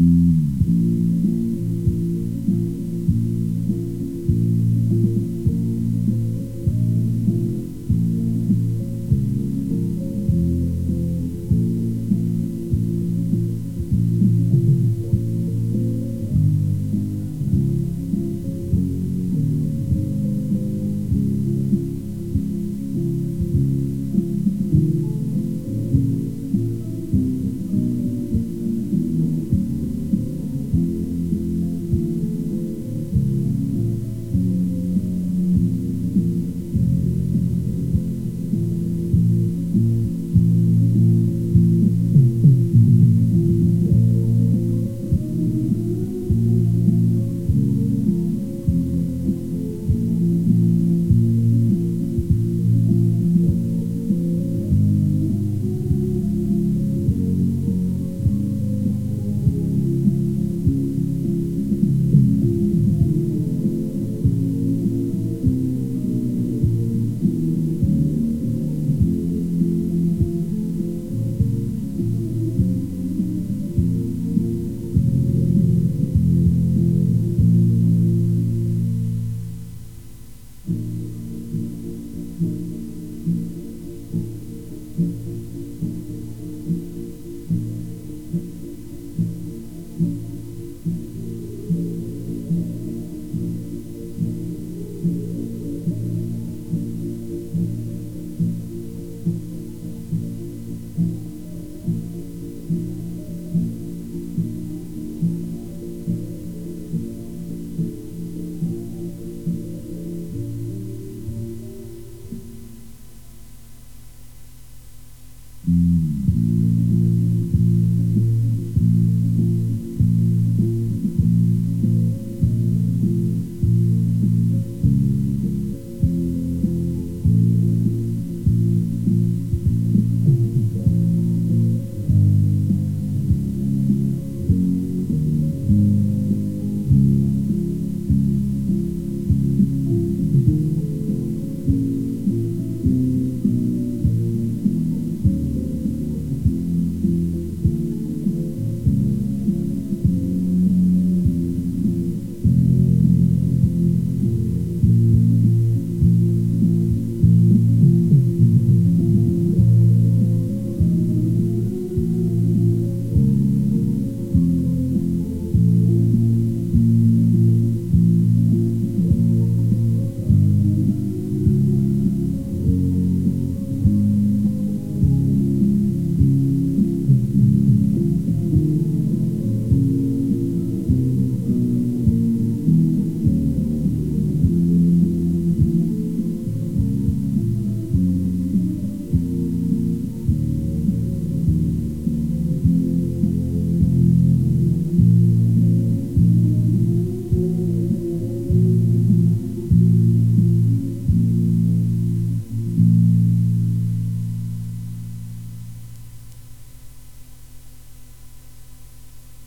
Mm-hmm.